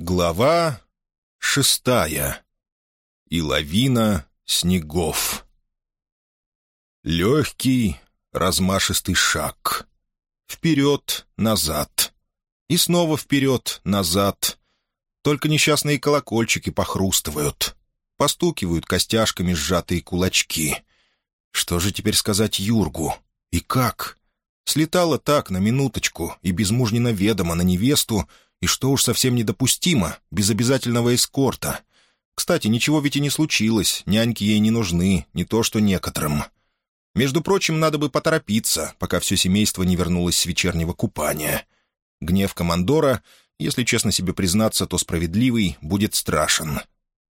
Глава шестая. И лавина снегов. Легкий, размашистый шаг. Вперед, назад. И снова вперед, назад. Только несчастные колокольчики похрустывают. Постукивают костяшками сжатые кулачки. Что же теперь сказать Юргу? И как? Слетала так, на минуточку, и безмужненно ведомо на невесту, и что уж совсем недопустимо, без обязательного эскорта. Кстати, ничего ведь и не случилось, няньки ей не нужны, не то что некоторым. Между прочим, надо бы поторопиться, пока все семейство не вернулось с вечернего купания. Гнев командора, если честно себе признаться, то справедливый, будет страшен.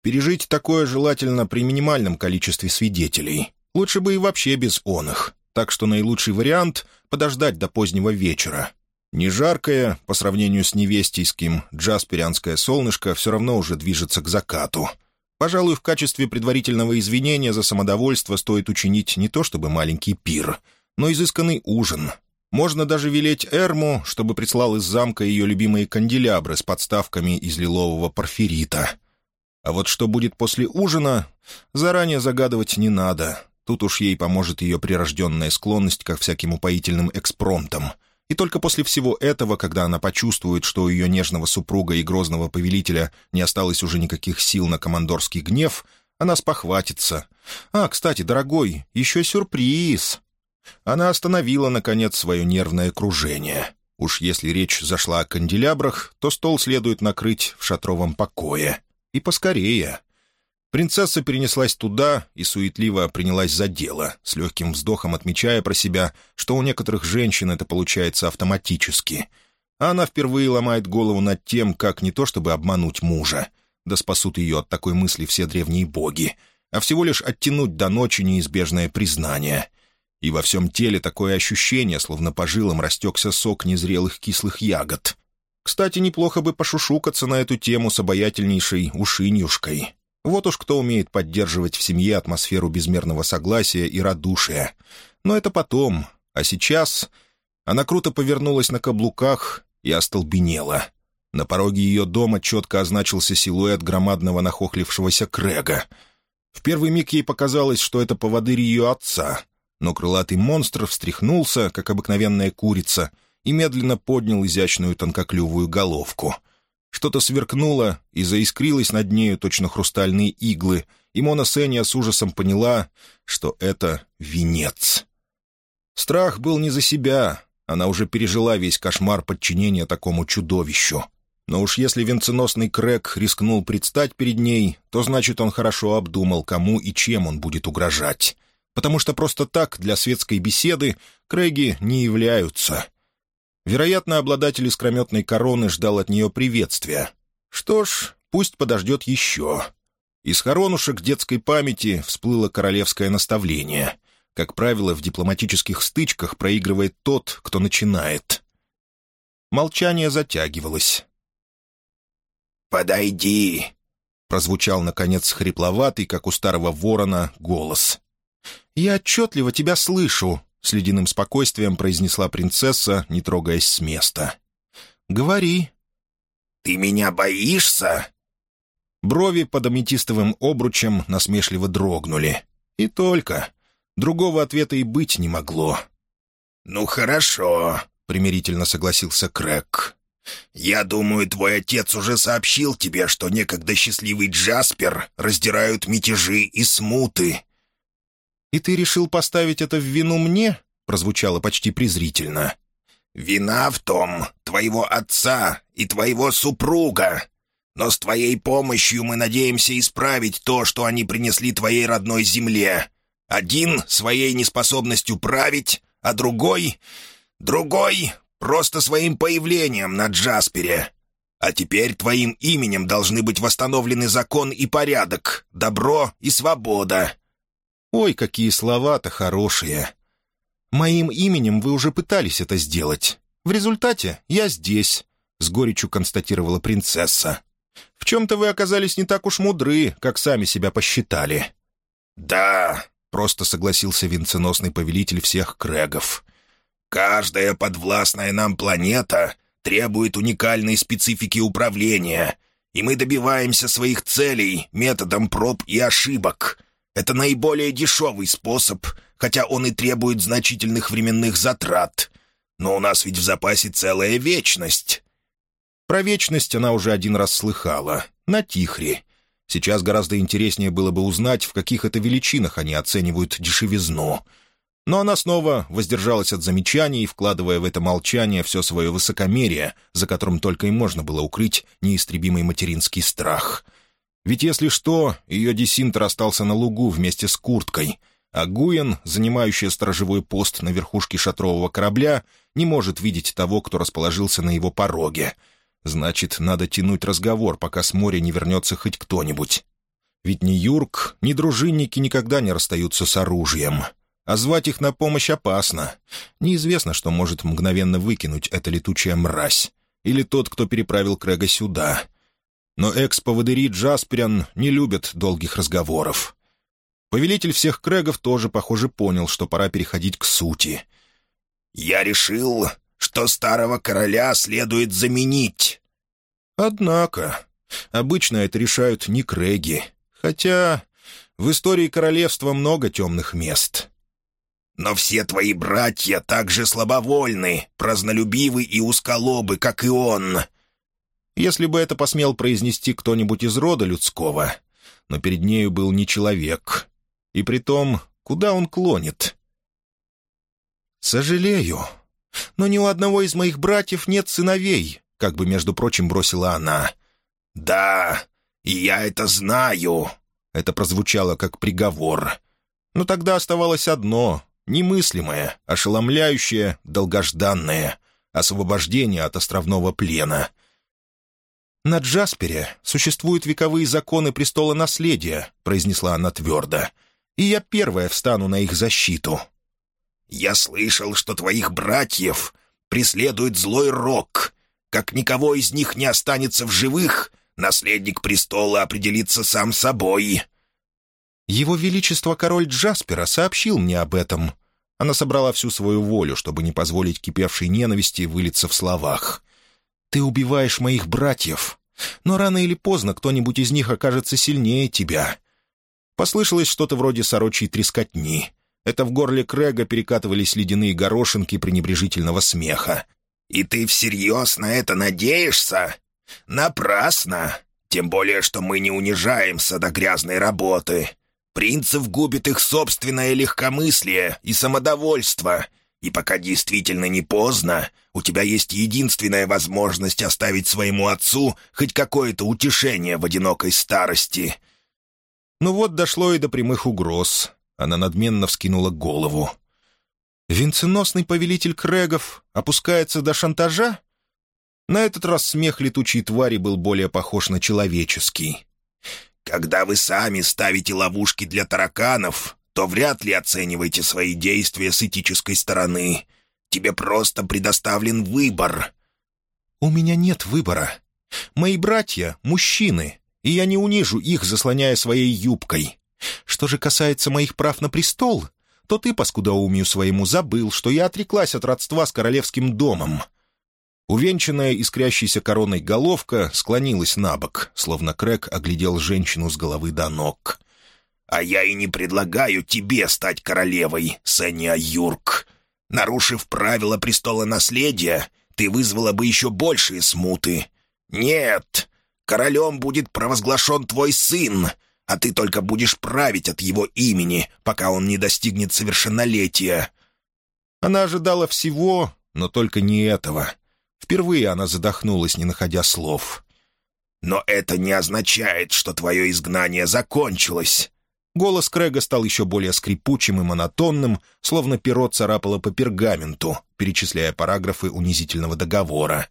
Пережить такое желательно при минимальном количестве свидетелей. Лучше бы и вообще без оных. Так что наилучший вариант — подождать до позднего вечера, не жаркое, по сравнению с невестийским, джасперианское солнышко все равно уже движется к закату. Пожалуй, в качестве предварительного извинения за самодовольство стоит учинить не то чтобы маленький пир, но изысканный ужин. Можно даже велеть Эрму, чтобы прислал из замка ее любимые канделябры с подставками из лилового порфирита. А вот что будет после ужина, заранее загадывать не надо. Тут уж ей поможет ее прирожденная склонность ко всяким упоительным экспромтам — и только после всего этого, когда она почувствует, что у ее нежного супруга и грозного повелителя не осталось уже никаких сил на командорский гнев, она спохватится. «А, кстати, дорогой, еще сюрприз!» Она остановила, наконец, свое нервное кружение. Уж если речь зашла о канделябрах, то стол следует накрыть в шатровом покое. И поскорее. Принцесса перенеслась туда и суетливо принялась за дело, с легким вздохом отмечая про себя, что у некоторых женщин это получается автоматически. А она впервые ломает голову над тем, как не то чтобы обмануть мужа, да спасут ее от такой мысли все древние боги, а всего лишь оттянуть до ночи неизбежное признание. И во всем теле такое ощущение, словно по жилам растекся сок незрелых кислых ягод. Кстати, неплохо бы пошушукаться на эту тему с обаятельнейшей ушинюшкой. Вот уж кто умеет поддерживать в семье атмосферу безмерного согласия и радушия. Но это потом. А сейчас она круто повернулась на каблуках и остолбенела. На пороге ее дома четко означился силуэт громадного нахохлившегося Крэга. В первый миг ей показалось, что это поводырь ее отца, но крылатый монстр встряхнулся, как обыкновенная курица, и медленно поднял изящную тонкоклювую головку — что-то сверкнуло и заискрилось над нею точно хрустальные иглы, и Мона Сеня с ужасом поняла, что это венец. Страх был не за себя, она уже пережила весь кошмар подчинения такому чудовищу. Но уж если венценосный Крэк рискнул предстать перед ней, то значит он хорошо обдумал, кому и чем он будет угрожать. Потому что просто так для светской беседы Крэги не являются — Вероятно, обладатель искрометной короны ждал от нее приветствия. Что ж, пусть подождет еще. Из хоронушек детской памяти всплыло королевское наставление. Как правило, в дипломатических стычках проигрывает тот, кто начинает. Молчание затягивалось. «Подойди!» — прозвучал, наконец, хрипловатый, как у старого ворона, голос. «Я отчетливо тебя слышу», — с ледяным спокойствием произнесла принцесса, не трогаясь с места. «Говори». «Ты меня боишься?» Брови под аметистовым обручем насмешливо дрогнули. И только. Другого ответа и быть не могло. «Ну хорошо», — примирительно согласился Крэк. «Я думаю, твой отец уже сообщил тебе, что некогда счастливый Джаспер раздирают мятежи и смуты. «И ты решил поставить это в вину мне?» — прозвучало почти презрительно. «Вина в том твоего отца и твоего супруга. Но с твоей помощью мы надеемся исправить то, что они принесли твоей родной земле. Один — своей неспособностью править, а другой... Другой — просто своим появлением на Джаспере. А теперь твоим именем должны быть восстановлены закон и порядок, добро и свобода. Ой, какие слова-то хорошие. Моим именем вы уже пытались это сделать. В результате я здесь, — с горечью констатировала принцесса. В чем-то вы оказались не так уж мудры, как сами себя посчитали. «Да», — просто согласился венценосный повелитель всех крэгов. «Каждая подвластная нам планета требует уникальной специфики управления, и мы добиваемся своих целей методом проб и ошибок. Это наиболее дешевый способ, хотя он и требует значительных временных затрат. Но у нас ведь в запасе целая вечность». Про вечность она уже один раз слыхала. На Тихре. Сейчас гораздо интереснее было бы узнать, в каких это величинах они оценивают дешевизну. Но она снова воздержалась от замечаний, вкладывая в это молчание все свое высокомерие, за которым только и можно было укрыть неистребимый материнский страх. Ведь если что, ее десинтер остался на лугу вместе с курткой, а Гуен, занимающий сторожевой пост на верхушке шатрового корабля, не может видеть того, кто расположился на его пороге — Значит, надо тянуть разговор, пока с моря не вернется хоть кто-нибудь. Ведь ни Юрк, ни дружинники никогда не расстаются с оружием. А звать их на помощь опасно. Неизвестно, что может мгновенно выкинуть эта летучая мразь. Или тот, кто переправил Крэга сюда. Но экс-поводыри Джасперян не любят долгих разговоров. Повелитель всех Крэгов тоже, похоже, понял, что пора переходить к сути. «Я решил, что старого короля следует заменить». «Однако, обычно это решают не Крэги, хотя в истории королевства много темных мест». «Но все твои братья так же слабовольны, празднолюбивы и усколобы, как и он». Если бы это посмел произнести кто-нибудь из рода людского, но перед нею был не человек. И притом, куда он клонит? «Сожалею», но ни у одного из моих братьев нет сыновей», — как бы, между прочим, бросила она. «Да, и я это знаю», — это прозвучало как приговор. Но тогда оставалось одно — немыслимое, ошеломляющее, долгожданное — освобождение от островного плена. «На Джаспере существуют вековые законы престола наследия», — произнесла она твердо, — «и я первая встану на их защиту». «Я слышал, что твоих братьев преследует злой рок. Как никого из них не останется в живых, наследник престола определится сам собой». «Его Величество король Джаспера сообщил мне об этом». Она собрала всю свою волю, чтобы не позволить кипевшей ненависти вылиться в словах. «Ты убиваешь моих братьев, но рано или поздно кто-нибудь из них окажется сильнее тебя». Послышалось что-то вроде сорочьей трескотни. Это в горле Крэга перекатывались ледяные горошинки пренебрежительного смеха. «И ты всерьез на это надеешься? Напрасно! Тем более, что мы не унижаемся до грязной работы. Принцев губит их собственное легкомыслие и самодовольство. И пока действительно не поздно, у тебя есть единственная возможность оставить своему отцу хоть какое-то утешение в одинокой старости». Ну вот дошло и до прямых угроз. Она надменно вскинула голову. «Венценосный повелитель Крэгов опускается до шантажа?» На этот раз смех летучей твари был более похож на человеческий. «Когда вы сами ставите ловушки для тараканов, то вряд ли оцениваете свои действия с этической стороны. Тебе просто предоставлен выбор». «У меня нет выбора. Мои братья — мужчины, и я не унижу их, заслоняя своей юбкой. Что же касается моих прав на престол, то ты, по скудоумию своему, забыл, что я отреклась от родства с королевским домом». Увенчанная искрящейся короной головка склонилась на бок, словно Крэг оглядел женщину с головы до ног. «А я и не предлагаю тебе стать королевой, Сэня Юрк. Нарушив правила престола наследия, ты вызвала бы еще большие смуты. Нет, королем будет провозглашен твой сын, а ты только будешь править от его имени, пока он не достигнет совершеннолетия». Она ожидала всего, но только не этого. Впервые она задохнулась, не находя слов. «Но это не означает, что твое изгнание закончилось». Голос Крэга стал еще более скрипучим и монотонным, словно перо царапало по пергаменту, перечисляя параграфы унизительного договора.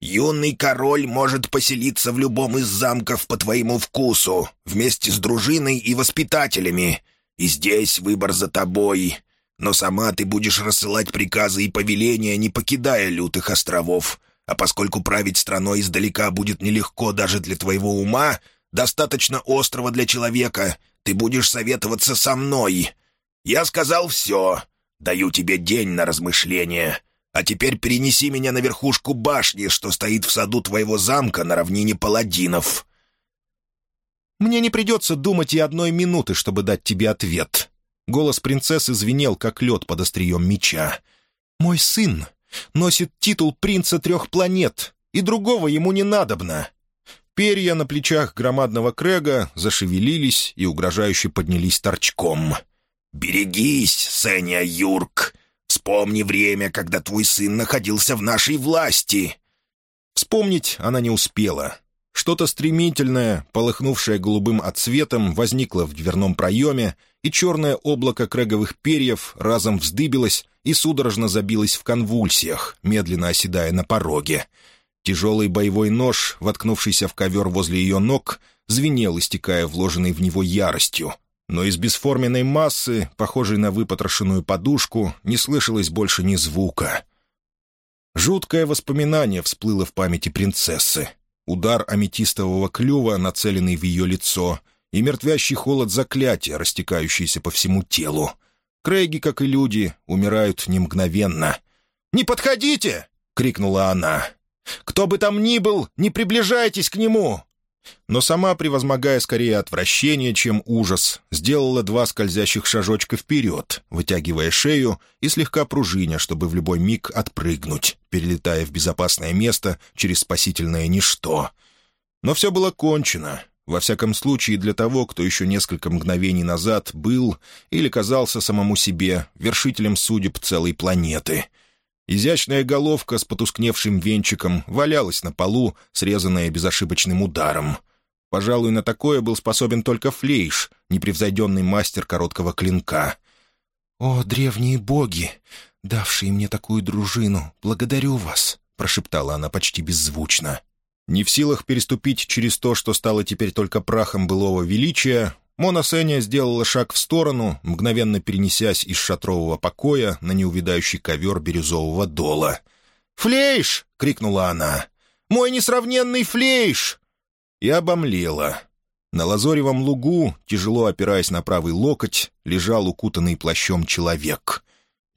Юный король может поселиться в любом из замков по твоему вкусу, вместе с дружиной и воспитателями. И здесь выбор за тобой. Но сама ты будешь рассылать приказы и повеления, не покидая лютых островов. А поскольку править страной издалека будет нелегко даже для твоего ума, достаточно острого для человека, ты будешь советоваться со мной. Я сказал все. Даю тебе день на размышление. А теперь перенеси меня на верхушку башни, что стоит в саду твоего замка на равнине паладинов». «Мне не придется думать и одной минуты, чтобы дать тебе ответ». Голос принцессы звенел, как лед под острием меча. «Мой сын носит титул принца трех планет, и другого ему не надобно». Перья на плечах громадного Крэга зашевелились и угрожающе поднялись торчком. «Берегись, Сеня Юрк! Вспомни время, когда твой сын находился в нашей власти!» Вспомнить она не успела. Что-то стремительное, полыхнувшее голубым отсветом, возникло в дверном проеме, и черное облако крэговых перьев разом вздыбилось и судорожно забилось в конвульсиях, медленно оседая на пороге. Тяжелый боевой нож, воткнувшийся в ковер возле ее ног, звенел, истекая вложенной в него яростью. Но из бесформенной массы, похожей на выпотрошенную подушку, не слышалось больше ни звука. Жуткое воспоминание всплыло в памяти принцессы. Удар аметистового клюва, нацеленный в ее лицо, и мертвящий холод заклятия, растекающийся по всему телу. Крейги, как и люди, умирают не мгновенно. «Не подходите!» — крикнула она. «Кто бы там ни был, не приближайтесь к нему!» Но сама, превозмогая скорее отвращение, чем ужас, сделала два скользящих шажочка вперед, вытягивая шею и слегка пружиня, чтобы в любой миг отпрыгнуть, перелетая в безопасное место через спасительное ничто. Но все было кончено, во всяком случае для того, кто еще несколько мгновений назад был или казался самому себе вершителем судеб целой планеты — Изящная головка с потускневшим венчиком валялась на полу, срезанная безошибочным ударом. Пожалуй, на такое был способен только Флейш, непревзойденный мастер короткого клинка. «О, древние боги, давшие мне такую дружину, благодарю вас!» — прошептала она почти беззвучно. Не в силах переступить через то, что стало теперь только прахом былого величия, Мона Сеня сделала шаг в сторону, мгновенно перенесясь из шатрового покоя на неувидающий ковер бирюзового дола. «Флейш!» — крикнула она. «Мой несравненный флейш!» И обомлела. На лазоревом лугу, тяжело опираясь на правый локоть, лежал укутанный плащом человек.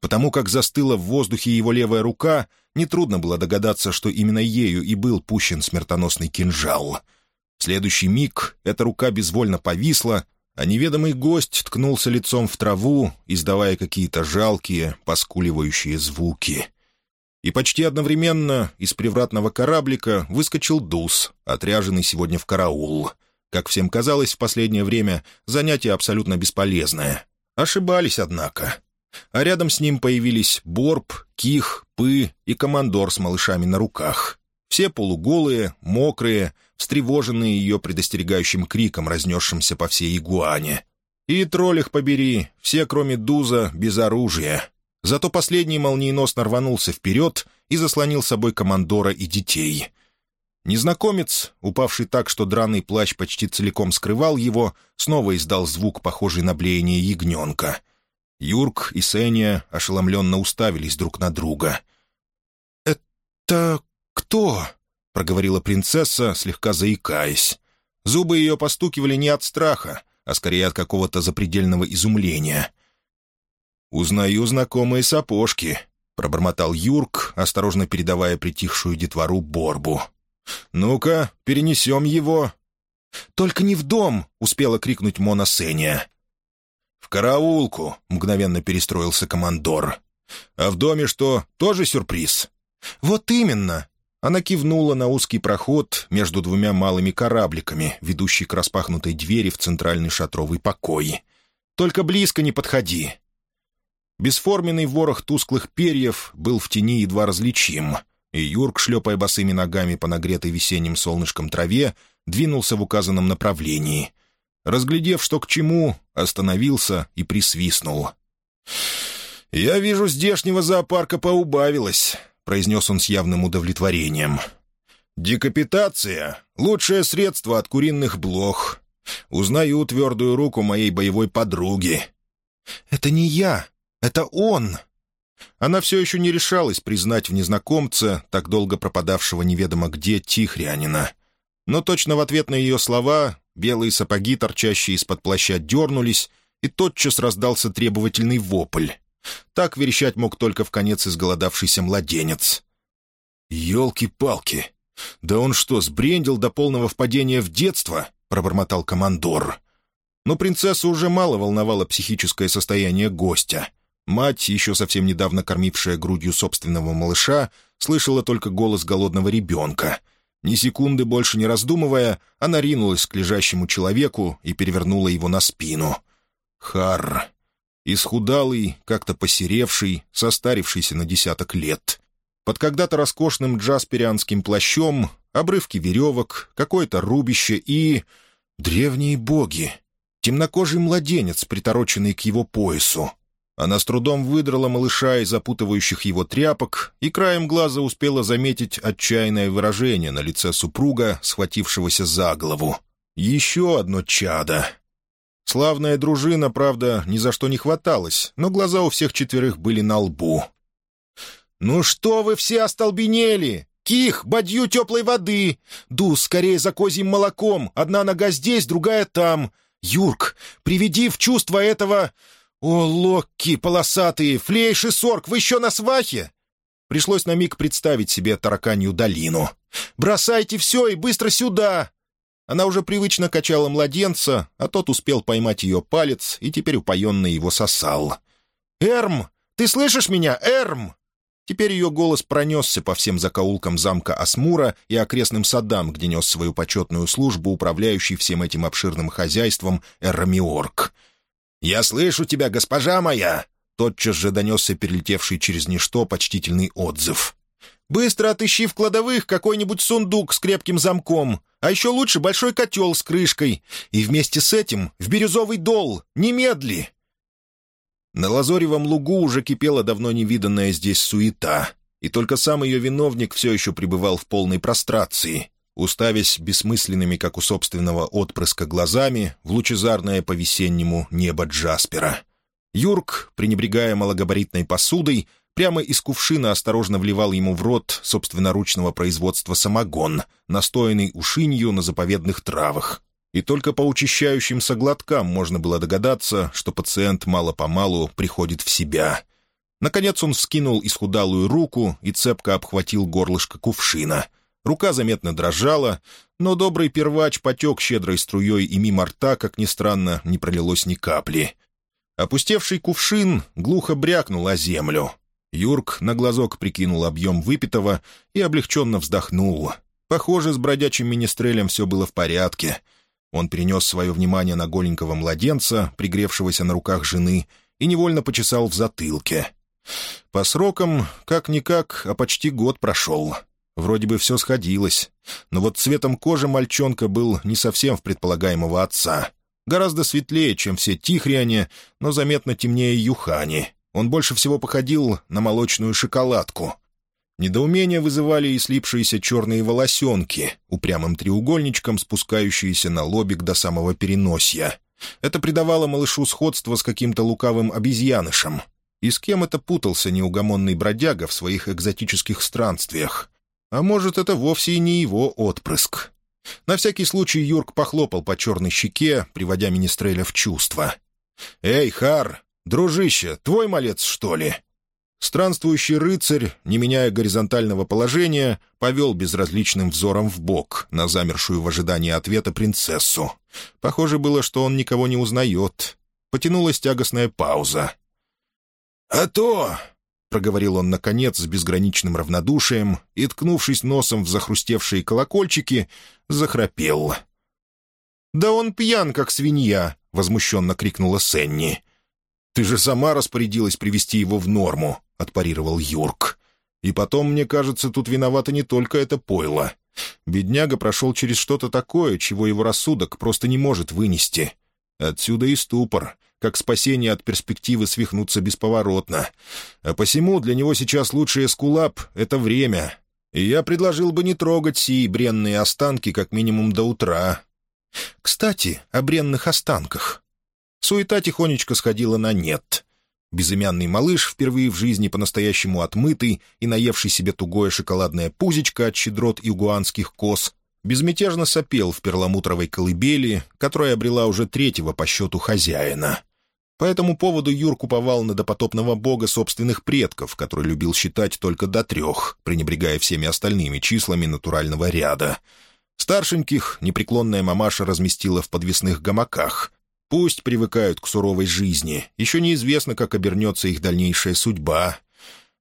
Потому как застыла в воздухе его левая рука, нетрудно было догадаться, что именно ею и был пущен смертоносный кинжал. Следующий миг эта рука безвольно повисла, а неведомый гость ткнулся лицом в траву, издавая какие-то жалкие, поскуливающие звуки. И почти одновременно из привратного кораблика выскочил Дус, отряженный сегодня в караул. Как всем казалось в последнее время, занятие абсолютно бесполезное. Ошибались, однако. А рядом с ним появились Борб, Ких, Пы и командор с малышами на руках. Все полуголые, мокрые, встревоженные ее предостерегающим криком, разнесшимся по всей игуане. И, троллих побери, все, кроме Дуза, без оружия. Зато последний молниеносно рванулся вперед и заслонил собой командора и детей. Незнакомец, упавший так, что драный плащ почти целиком скрывал его, снова издал звук, похожий на блеяние ягненка. Юрк и Сеня ошеломленно уставились друг на друга. «Это «Кто?» — проговорила принцесса, слегка заикаясь. Зубы ее постукивали не от страха, а скорее от какого-то запредельного изумления. «Узнаю знакомые сапожки», — пробормотал Юрк, осторожно передавая притихшую детвору Борбу. «Ну-ка, перенесем его». «Только не в дом!» — успела крикнуть Мона Сеня. «В караулку!» — мгновенно перестроился командор. «А в доме что, тоже сюрприз?» «Вот именно!» Она кивнула на узкий проход между двумя малыми корабликами, ведущий к распахнутой двери в центральный шатровый покой. «Только близко не подходи!» Бесформенный ворох тусклых перьев был в тени едва различим, и Юрк, шлепая босыми ногами по нагретой весенним солнышком траве, двинулся в указанном направлении. Разглядев, что к чему, остановился и присвистнул. «Я вижу, здешнего зоопарка поубавилось. — произнес он с явным удовлетворением. «Декапитация — лучшее средство от куриных блох. Узнаю твердую руку моей боевой подруги». «Это не я, это он!» Она все еще не решалась признать в незнакомце, так долго пропадавшего неведомо где, Тихрянина. Но точно в ответ на ее слова белые сапоги, торчащие из-под плаща, дернулись, и тотчас раздался требовательный вопль. Так верещать мог только в конец изголодавшийся младенец. «Елки-палки! Да он что, сбрендил до полного впадения в детство?» — пробормотал командор. Но принцессу уже мало волновало психическое состояние гостя. Мать, еще совсем недавно кормившая грудью собственного малыша, слышала только голос голодного ребенка. Ни секунды больше не раздумывая, она ринулась к лежащему человеку и перевернула его на спину. Хар. Исхудалый, как-то посеревший, состарившийся на десяток лет. Под когда-то роскошным джасперианским плащом обрывки веревок, какое-то рубище и... древние боги. Темнокожий младенец, притороченный к его поясу. Она с трудом выдрала малыша из запутывающих его тряпок и краем глаза успела заметить отчаянное выражение на лице супруга, схватившегося за голову. «Еще одно чадо!» Славная дружина, правда, ни за что не хваталась, но глаза у всех четверых были на лбу. «Ну что вы все остолбенели? Ких, бадью теплой воды! Ду, скорее за козьим молоком! Одна нога здесь, другая там! Юрк, приведи в чувство этого... О, локки полосатые, флейш сорк, вы еще на свахе?» Пришлось на миг представить себе тараканью долину. «Бросайте все и быстро сюда!» Она уже привычно качала младенца, а тот успел поймать ее палец и теперь упоенно его сосал. «Эрм! Ты слышишь меня, Эрм?» Теперь ее голос пронесся по всем закоулкам замка Асмура и окрестным садам, где нес свою почетную службу управляющий всем этим обширным хозяйством Эрамиорг. «Я слышу тебя, госпожа моя!» Тотчас же донесся перелетевший через ничто почтительный отзыв. «Быстро отыщи в кладовых какой-нибудь сундук с крепким замком, а еще лучше большой котел с крышкой, и вместе с этим в бирюзовый дол, немедли!» На Лазоревом лугу уже кипела давно невиданная здесь суета, и только сам ее виновник все еще пребывал в полной прострации, уставясь бессмысленными, как у собственного отпрыска, глазами в лучезарное по-весеннему небо Джаспера. Юрк, пренебрегая малогабаритной посудой, прямо из кувшина осторожно вливал ему в рот собственноручного производства самогон, настоянный ушинью на заповедных травах, и только по учащающимся глоткам можно было догадаться, что пациент мало-помалу приходит в себя. Наконец он вскинул исхудалую руку и цепко обхватил горлышко кувшина. Рука заметно дрожала, но добрый первач потек щедрой струей, и мимо рта, как ни странно, не пролилось ни капли. Опустевший кувшин глухо брякнул о землю. Юрк на глазок прикинул объем выпитого и облегченно вздохнул. Похоже, с бродячим министрелем все было в порядке — он перенес свое внимание на голенького младенца, пригревшегося на руках жены, и невольно почесал в затылке. По срокам, как-никак, а почти год прошел. Вроде бы все сходилось. Но вот цветом кожи мальчонка был не совсем в предполагаемого отца. Гораздо светлее, чем все тихряне, но заметно темнее юхани. Он больше всего походил на молочную шоколадку. Недоумение вызывали и слипшиеся черные волосенки, упрямым треугольничком спускающиеся на лобик до самого переносья. Это придавало малышу сходство с каким-то лукавым обезьянышем. И с кем это путался неугомонный бродяга в своих экзотических странствиях? А может, это вовсе и не его отпрыск? На всякий случай Юрк похлопал по черной щеке, приводя Министреля в чувство. «Эй, Хар, дружище, твой малец, что ли?» Странствующий рыцарь, не меняя горизонтального положения, повел безразличным взором в бок на замершую в ожидании ответа принцессу. Похоже было, что он никого не узнает. Потянулась тягостная пауза. «А то!» — проговорил он, наконец, с безграничным равнодушием и, ткнувшись носом в захрустевшие колокольчики, захрапел. «Да он пьян, как свинья!» — возмущенно крикнула Сенни. «Ты же сама распорядилась привести его в норму», — отпарировал Юрк. «И потом, мне кажется, тут виновата не только это пойло. Бедняга прошел через что-то такое, чего его рассудок просто не может вынести. Отсюда и ступор, как спасение от перспективы свихнуться бесповоротно. А посему для него сейчас лучший эскулап — это время. И я предложил бы не трогать сии бренные останки как минимум до утра. Кстати, о бренных останках. Суета тихонечко сходила на нет. Безымянный малыш, впервые в жизни по-настоящему отмытый и наевший себе тугое шоколадное пузечко от щедрот игуанских коз, безмятежно сопел в перламутровой колыбели, которая обрела уже третьего по счету хозяина. По этому поводу Юр куповал на допотопного бога собственных предков, который любил считать только до трех, пренебрегая всеми остальными числами натурального ряда. Старшеньких непреклонная мамаша разместила в подвесных гамаках. Пусть привыкают к суровой жизни, еще неизвестно, как обернется их дальнейшая судьба.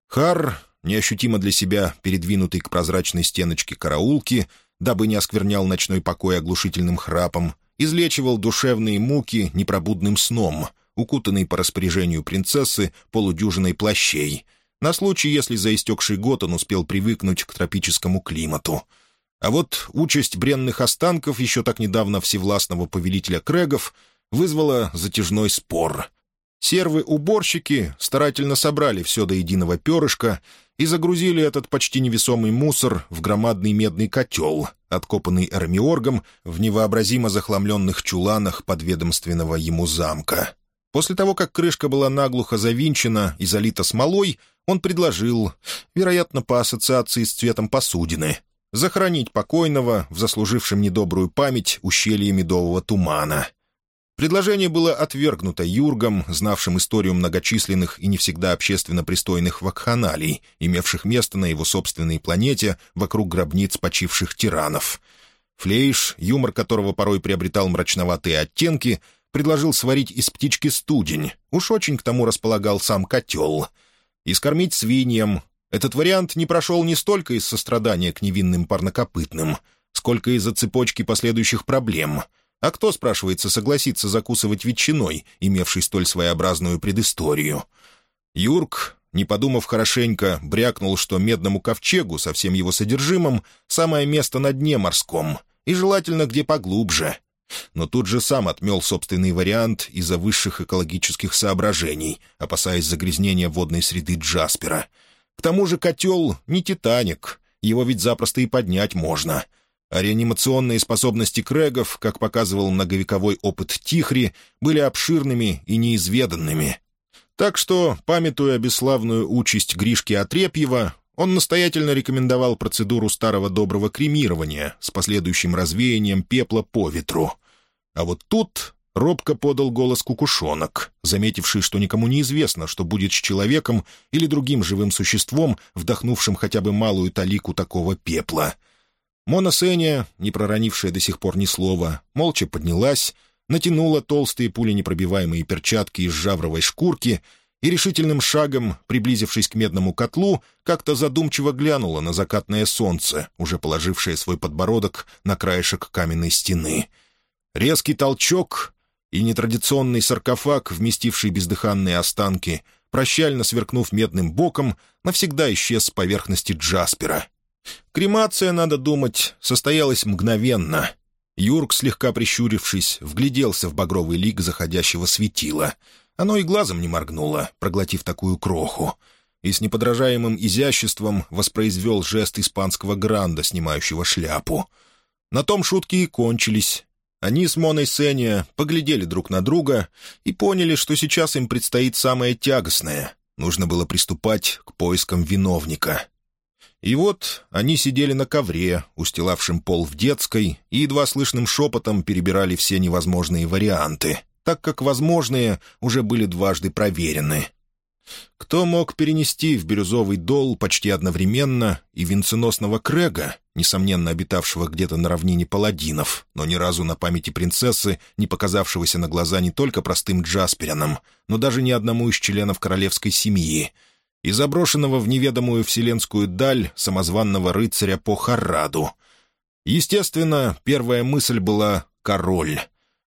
Хар, неощутимо для себя передвинутый к прозрачной стеночке караулки, дабы не осквернял ночной покой оглушительным храпом, излечивал душевные муки непробудным сном, укутанный по распоряжению принцессы полудюжиной плащей, на случай, если за истекший год он успел привыкнуть к тропическому климату. А вот участь бренных останков еще так недавно всевластного повелителя Крэгов вызвала затяжной спор. Сервы-уборщики старательно собрали все до единого перышка и загрузили этот почти невесомый мусор в громадный медный котел, откопанный Эрмиоргом в невообразимо захламленных чуланах подведомственного ему замка. После того, как крышка была наглухо завинчена и залита смолой, он предложил, вероятно, по ассоциации с цветом посудины, захоронить покойного в заслужившем недобрую память ущелье медового тумана — Предложение было отвергнуто Юргом, знавшим историю многочисленных и не всегда общественно пристойных вакханалий, имевших место на его собственной планете вокруг гробниц почивших тиранов. Флейш, юмор которого порой приобретал мрачноватые оттенки, предложил сварить из птички студень. Уж очень к тому располагал сам котел. И скормить свиньям. Этот вариант не прошел не столько из сострадания к невинным парнокопытным, сколько из-за цепочки последующих проблем — а кто, спрашивается, согласится закусывать ветчиной, имевшей столь своеобразную предысторию? Юрк, не подумав хорошенько, брякнул, что медному ковчегу со всем его содержимым самое место на дне морском, и желательно где поглубже. Но тут же сам отмел собственный вариант из-за высших экологических соображений, опасаясь загрязнения водной среды Джаспера. К тому же котел не «Титаник», его ведь запросто и поднять можно — а реанимационные способности Крэгов, как показывал многовековой опыт Тихри, были обширными и неизведанными. Так что, памятуя бесславную участь Гришки Отрепьева, он настоятельно рекомендовал процедуру старого доброго кремирования с последующим развеянием пепла по ветру. А вот тут робко подал голос кукушонок, заметивший, что никому не известно, что будет с человеком или другим живым существом, вдохнувшим хотя бы малую талику такого пепла — Мона Сеня, не проронившая до сих пор ни слова, молча поднялась, натянула толстые пуленепробиваемые перчатки из жавровой шкурки и решительным шагом, приблизившись к медному котлу, как-то задумчиво глянула на закатное солнце, уже положившее свой подбородок на краешек каменной стены. Резкий толчок и нетрадиционный саркофаг, вместивший бездыханные останки, прощально сверкнув медным боком, навсегда исчез с поверхности Джаспера — Кремация, надо думать, состоялась мгновенно. Юрк, слегка прищурившись, вгляделся в багровый лик заходящего светила. Оно и глазом не моргнуло, проглотив такую кроху. И с неподражаемым изяществом воспроизвел жест испанского гранда, снимающего шляпу. На том шутки и кончились. Они с Моной Сеня поглядели друг на друга и поняли, что сейчас им предстоит самое тягостное. Нужно было приступать к поискам виновника. И вот они сидели на ковре, устилавшем пол в детской, и едва слышным шепотом перебирали все невозможные варианты, так как возможные уже были дважды проверены. Кто мог перенести в бирюзовый дол почти одновременно и венценосного Крэга, несомненно обитавшего где-то на равнине паладинов, но ни разу на памяти принцессы, не показавшегося на глаза не только простым Джасперином, но даже ни одному из членов королевской семьи — и заброшенного в неведомую вселенскую даль самозванного рыцаря по Харраду. Естественно, первая мысль была «король».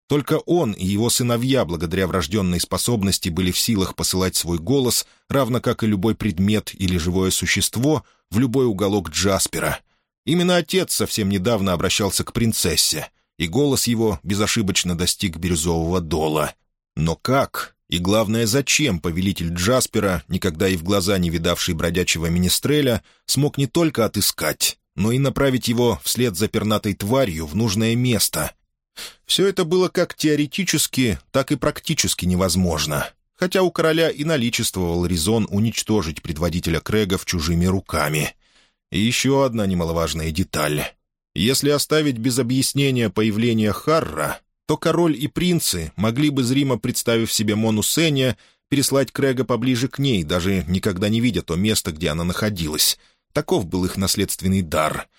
Только он и его сыновья, благодаря врожденной способности, были в силах посылать свой голос, равно как и любой предмет или живое существо, в любой уголок Джаспера. Именно отец совсем недавно обращался к принцессе, и голос его безошибочно достиг бирюзового дола. Но как? И главное, зачем повелитель Джаспера, никогда и в глаза не видавший бродячего министреля, смог не только отыскать, но и направить его вслед за пернатой тварью в нужное место. Все это было как теоретически, так и практически невозможно, хотя у короля и наличествовал резон уничтожить предводителя Крэгов чужими руками. И еще одна немаловажная деталь. Если оставить без объяснения появление Харра, то король и принцы могли бы, зримо представив себе Мону Сеня, переслать Крэга поближе к ней, даже никогда не видя то место, где она находилась. Таков был их наследственный дар.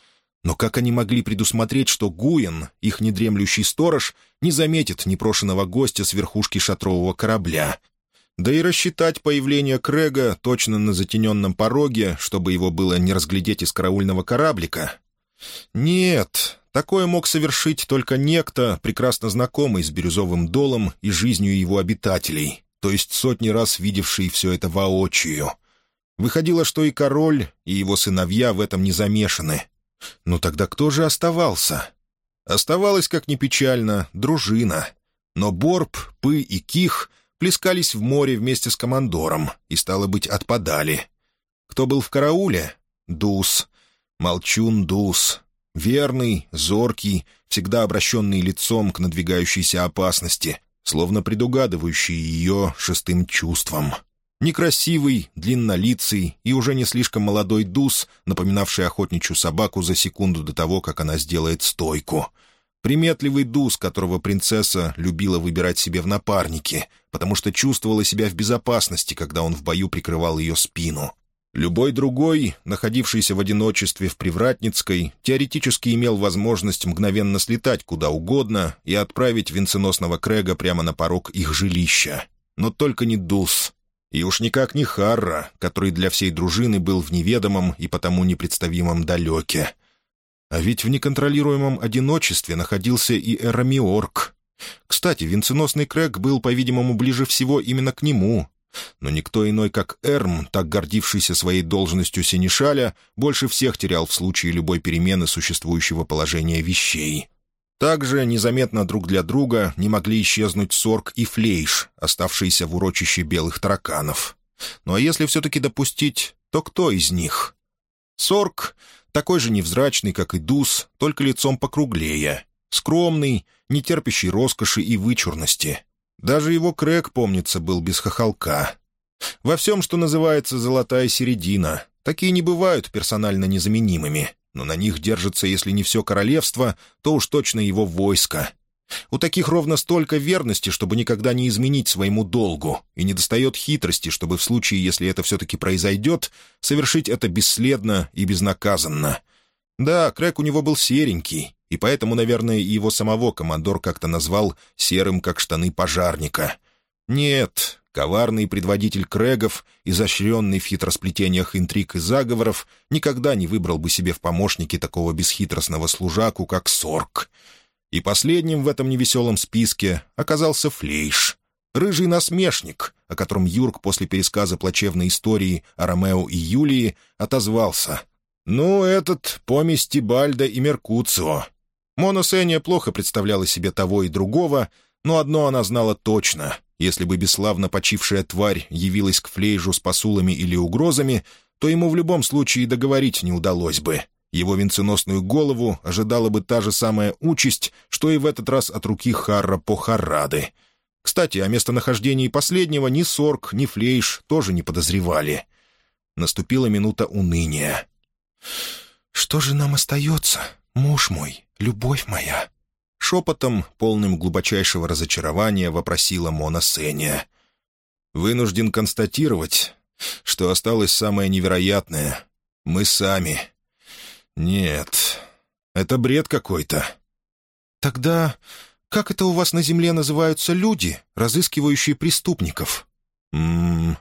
Но как они могли предусмотреть, что Гуен, их недремлющий сторож, не заметит непрошенного гостя с верхушки шатрового корабля? Да и рассчитать появление Крэга точно на затененном пороге, чтобы его было не разглядеть из караульного кораблика? Нет, такое мог совершить только некто, прекрасно знакомый с Бирюзовым долом и жизнью его обитателей, то есть сотни раз видевший все это воочию. Выходило, что и король, и его сыновья в этом не замешаны. Ну тогда кто же оставался? Оставалась, как ни печально, дружина. Но Борб, Пы и Ких плескались в море вместе с командором и, стало быть, отпадали. Кто был в карауле? Дус. Молчун Дус. Верный, зоркий, всегда обращенный лицом к надвигающейся опасности, словно предугадывающий ее шестым чувством. Некрасивый, длиннолицый и уже не слишком молодой Дус, напоминавший охотничью собаку за секунду до того, как она сделает стойку. Приметливый Дус, которого принцесса любила выбирать себе в напарники, потому что чувствовала себя в безопасности, когда он в бою прикрывал ее спину. Любой другой, находившийся в одиночестве в Привратницкой, теоретически имел возможность мгновенно слетать куда угодно и отправить венценосного Крэга прямо на порог их жилища. Но только не Дус. И уж никак не Харра, который для всей дружины был в неведомом и потому непредставимом далеке. А ведь в неконтролируемом одиночестве находился и Эрамиорг. Кстати, венценосный Крэг был, по-видимому, ближе всего именно к нему. Но никто иной, как Эрм, так гордившийся своей должностью синешаля, больше всех терял в случае любой перемены существующего положения вещей. Также незаметно друг для друга не могли исчезнуть Сорг и Флейш, оставшиеся в урочище белых тараканов. Ну а если все-таки допустить, то кто из них? Сорг такой же невзрачный, как и Дус, только лицом покруглее. Скромный, не терпящий роскоши и вычурности. Даже его Крэг, помнится, был без хохолка. Во всем, что называется «золотая середина», такие не бывают персонально незаменимыми но на них держится, если не все королевство, то уж точно его войско. У таких ровно столько верности, чтобы никогда не изменить своему долгу, и недостает хитрости, чтобы в случае, если это все-таки произойдет, совершить это бесследно и безнаказанно. Да, Крэк у него был серенький, и поэтому, наверное, его самого командор как-то назвал «серым, как штаны пожарника». Нет, Коварный предводитель Крэгов, изощренный в хитросплетениях интриг и заговоров, никогда не выбрал бы себе в помощники такого бесхитростного служаку, как Сорк. И последним в этом невеселом списке оказался Флейш, рыжий насмешник, о котором Юрк после пересказа плачевной истории о Ромео и Юлии отозвался. «Ну, этот помесь Тибальда и Меркуцио». Мона Сеня плохо представляла себе того и другого, но одно она знала точно — если бы бесславно почившая тварь явилась к Флейжу с посулами или угрозами, то ему в любом случае договорить не удалось бы. Его венценосную голову ожидала бы та же самая участь, что и в этот раз от руки Харра Похарады. Кстати, о местонахождении последнего ни Сорг, ни Флейш тоже не подозревали. Наступила минута уныния. «Что же нам остается, муж мой, любовь моя?» Шепотом, полным глубочайшего разочарования, вопросила Мона Сеня. «Вынужден констатировать, что осталось самое невероятное. Мы сами. Нет, это бред какой-то». «Тогда как это у вас на земле называются люди, разыскивающие преступников?» «Ммм,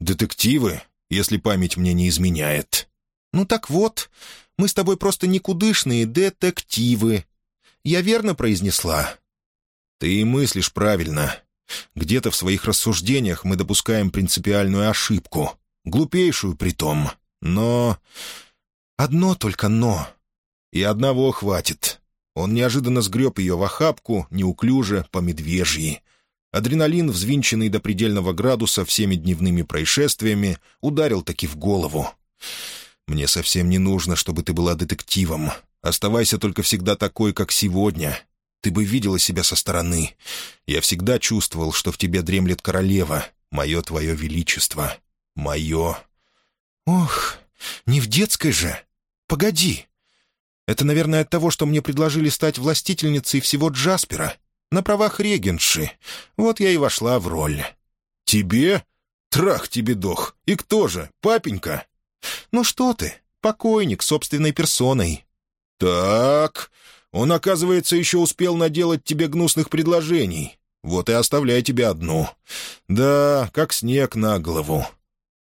детективы, если память мне не изменяет». «Ну так вот, мы с тобой просто никудышные детективы, я верно произнесла?» «Ты и мыслишь правильно. Где-то в своих рассуждениях мы допускаем принципиальную ошибку. Глупейшую при том. Но... Одно только «но». И одного хватит. Он неожиданно сгреб ее в охапку, неуклюже, по медвежьи. Адреналин, взвинченный до предельного градуса всеми дневными происшествиями, ударил таки в голову. «Мне совсем не нужно, чтобы ты была детективом. Оставайся только всегда такой, как сегодня. Ты бы видела себя со стороны. Я всегда чувствовал, что в тебе дремлет королева, мое твое величество, мое. Ох, не в детской же. Погоди. Это, наверное, от того, что мне предложили стать властительницей всего Джаспера. На правах регенши. Вот я и вошла в роль». «Тебе? Трах тебе дох. И кто же? Папенька?» «Ну что ты, покойник собственной персоной». «Так, он, оказывается, еще успел наделать тебе гнусных предложений. Вот и оставляй тебя одну. Да, как снег на голову.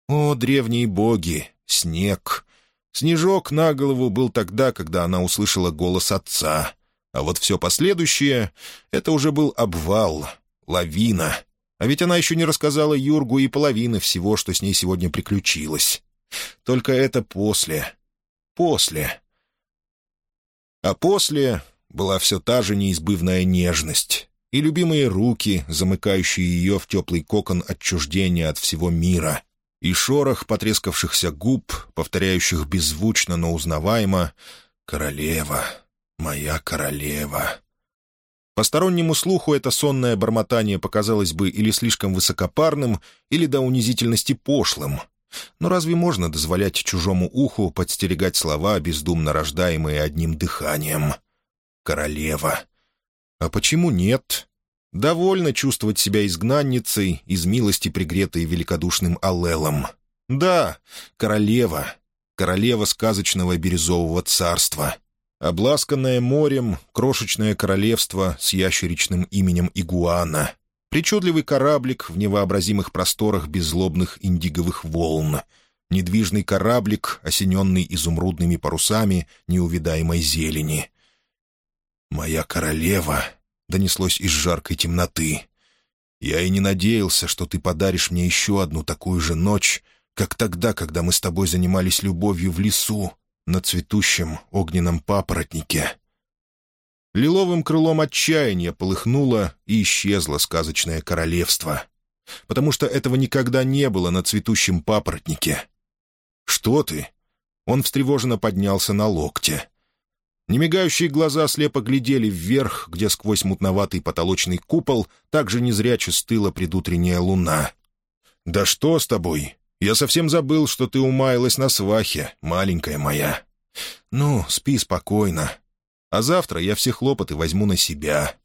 О, древние боги, снег. Снежок на голову был тогда, когда она услышала голос отца. А вот все последующее — это уже был обвал, лавина. А ведь она еще не рассказала Юргу и половины всего, что с ней сегодня приключилось. Только это после. После. А после была все та же неизбывная нежность и любимые руки, замыкающие ее в теплый кокон отчуждения от всего мира, и шорох потрескавшихся губ, повторяющих беззвучно, но узнаваемо «Королева, моя королева». Постороннему слуху это сонное бормотание показалось бы или слишком высокопарным, или до унизительности пошлым. Но разве можно дозволять чужому уху подстерегать слова, бездумно рождаемые одним дыханием? «Королева». А почему нет? Довольно чувствовать себя изгнанницей, из милости пригретой великодушным Аллелом. Да, королева, королева сказочного бирюзового царства. Обласканное морем, крошечное королевство с ящеричным именем Игуана. Причудливый кораблик в невообразимых просторах беззлобных индиговых волн. Недвижный кораблик, осененный изумрудными парусами неувидаемой зелени. «Моя королева», донеслось из жаркой темноты. «Я и не надеялся, что ты подаришь мне еще одну такую же ночь, как тогда, когда мы с тобой занимались любовью в лесу, на цветущем огненном папоротнике». Лиловым крылом отчаяния полыхнуло и исчезло сказочное королевство. Потому что этого никогда не было на цветущем папоротнике. «Что ты?» Он встревоженно поднялся на локте. Немигающие глаза слепо глядели вверх, где сквозь мутноватый потолочный купол также незряче стыла предутренняя луна. «Да что с тобой? Я совсем забыл, что ты умаялась на свахе, маленькая моя. Ну, спи спокойно. А завтра я все хлопоты возьму на себя».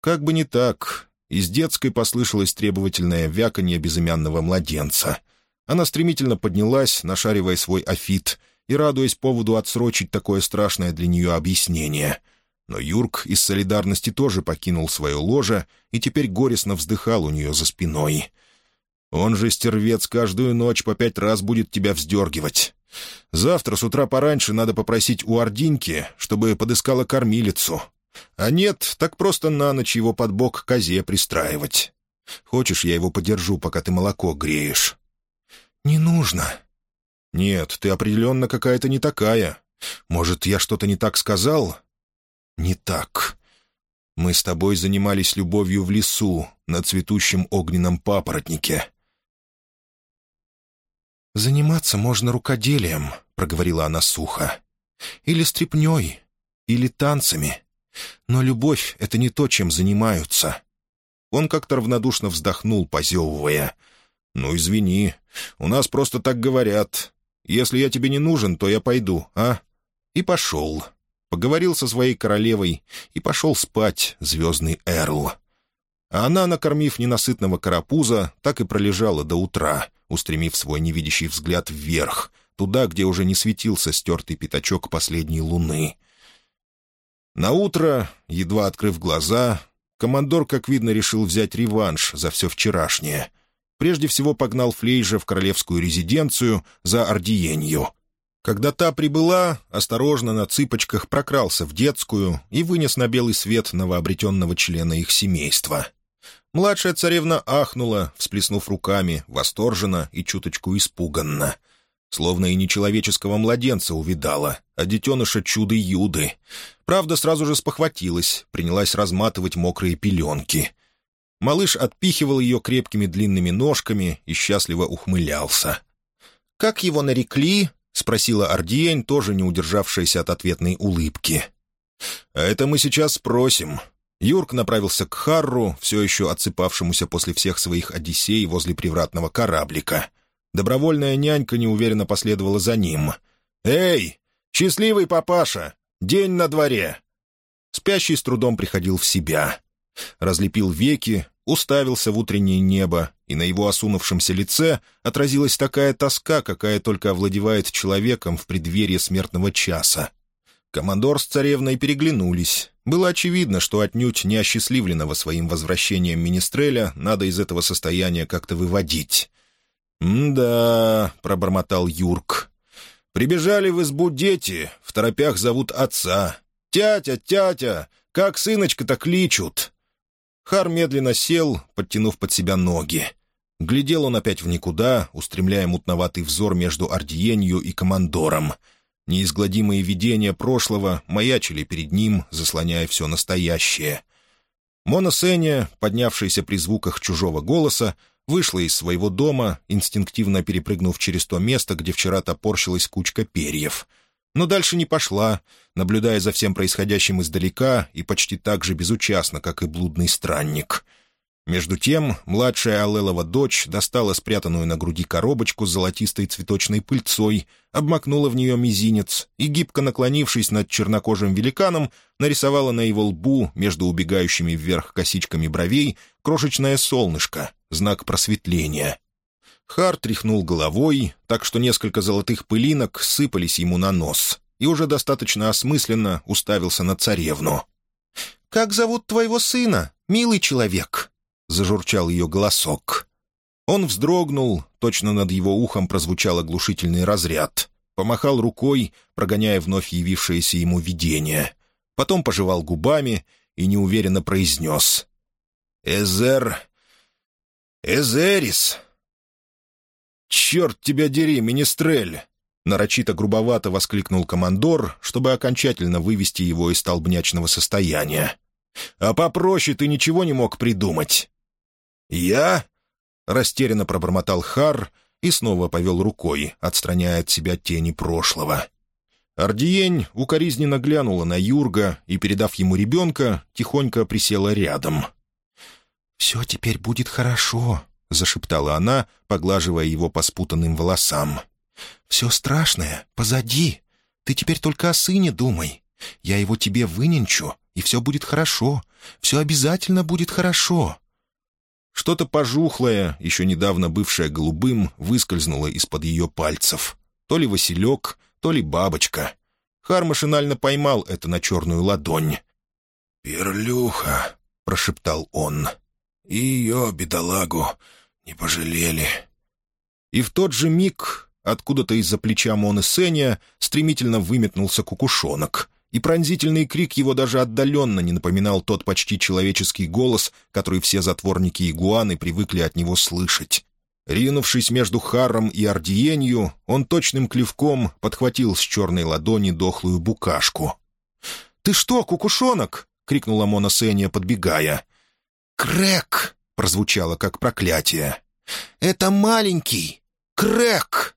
Как бы не так. Из детской послышалось требовательное вяканье безымянного младенца. Она стремительно поднялась, нашаривая свой афит — и радуясь поводу отсрочить такое страшное для нее объяснение. Но Юрк из солидарности тоже покинул свое ложе и теперь горестно вздыхал у нее за спиной. «Он же, стервец, каждую ночь по пять раз будет тебя вздергивать. Завтра с утра пораньше надо попросить у Ординьки, чтобы подыскала кормилицу. А нет, так просто на ночь его под бок козе пристраивать. Хочешь, я его подержу, пока ты молоко греешь?» «Не нужно», «Нет, ты определенно какая-то не такая. Может, я что-то не так сказал?» «Не так. Мы с тобой занимались любовью в лесу, на цветущем огненном папоротнике». «Заниматься можно рукоделием», — проговорила она сухо. «Или стряпнёй, или танцами. Но любовь — это не то, чем занимаются». Он как-то равнодушно вздохнул, позевывая. «Ну, извини, у нас просто так говорят. Если я тебе не нужен, то я пойду, а?» И пошел. Поговорил со своей королевой и пошел спать, звездный Эрл. А она, накормив ненасытного карапуза, так и пролежала до утра, устремив свой невидящий взгляд вверх, туда, где уже не светился стертый пятачок последней луны. На утро, едва открыв глаза, командор, как видно, решил взять реванш за все вчерашнее — прежде всего погнал Флейжа в королевскую резиденцию за Ардиенью. Когда та прибыла, осторожно на цыпочках прокрался в детскую и вынес на белый свет новообретенного члена их семейства. Младшая царевна ахнула, всплеснув руками, восторженно и чуточку испуганно. Словно и нечеловеческого младенца увидала, а детеныша чудо-юды. Правда, сразу же спохватилась, принялась разматывать мокрые пеленки. Малыш отпихивал ее крепкими длинными ножками и счастливо ухмылялся. «Как его нарекли?» — спросила Ардиень, тоже не удержавшаяся от ответной улыбки. «А это мы сейчас спросим». Юрк направился к Харру, все еще отсыпавшемуся после всех своих одиссей возле привратного кораблика. Добровольная нянька неуверенно последовала за ним. «Эй, счастливый папаша! День на дворе!» Спящий с трудом приходил в себя. Разлепил веки, уставился в утреннее небо, и на его осунувшемся лице отразилась такая тоска, какая только овладевает человеком в преддверии смертного часа. Командор с царевной переглянулись. Было очевидно, что отнюдь не осчастливленного своим возвращением Министреля надо из этого состояния как-то выводить. «Да», — пробормотал Юрк. «Прибежали в избу дети, в торопях зовут отца. Тятя, тятя, как сыночка-то кличут!» Хар медленно сел, подтянув под себя ноги. Глядел он опять в никуда, устремляя мутноватый взор между Ардиенью и командором. Неизгладимые видения прошлого маячили перед ним, заслоняя все настоящее. Мона Сеня, поднявшаяся при звуках чужого голоса, вышла из своего дома, инстинктивно перепрыгнув через то место, где вчера топорщилась кучка перьев. Но дальше не пошла, наблюдая за всем происходящим издалека и почти так же безучастно, как и блудный странник — между тем, младшая Алелова дочь достала спрятанную на груди коробочку с золотистой цветочной пыльцой, обмакнула в нее мизинец и, гибко наклонившись над чернокожим великаном, нарисовала на его лбу, между убегающими вверх косичками бровей, крошечное солнышко, знак просветления. Хар тряхнул головой, так что несколько золотых пылинок сыпались ему на нос, и уже достаточно осмысленно уставился на царевну. «Как зовут твоего сына, милый человек?» Зажурчал ее голосок. Он вздрогнул, точно над его ухом прозвучал оглушительный разряд. Помахал рукой, прогоняя вновь явившееся ему видение. Потом пожевал губами и неуверенно произнес. «Эзер... Эзерис!» «Черт тебя дери, министрель!» Нарочито грубовато воскликнул командор, чтобы окончательно вывести его из толбнячного состояния. «А попроще ты ничего не мог придумать?» «Я?» — растерянно пробормотал Хар и снова повел рукой, отстраняя от себя тени прошлого. Ардиень укоризненно глянула на Юрга и, передав ему ребенка, тихонько присела рядом. «Все теперь будет хорошо», — зашептала она, поглаживая его по спутанным волосам. «Все страшное позади. Ты теперь только о сыне думай. Я его тебе выненчу, и все будет хорошо. Все обязательно будет хорошо. Что-то пожухлое, еще недавно бывшее голубым, выскользнуло из-под ее пальцев. То ли Василек, то ли бабочка. Хар машинально поймал это на черную ладонь. «Перлюха», — прошептал он. «И ее, бедолагу, не пожалели». И в тот же миг откуда-то из-за плеча Моны Сеня стремительно выметнулся кукушонок — и пронзительный крик его даже отдаленно не напоминал тот почти человеческий голос, который все затворники игуаны привыкли от него слышать. Ринувшись между Харром и Ардиенью, он точным клевком подхватил с черной ладони дохлую букашку. «Ты что, кукушонок?» — крикнула Мона Сеня, подбегая. «Крэк!» — прозвучало как проклятие. «Это маленький! Крэк!»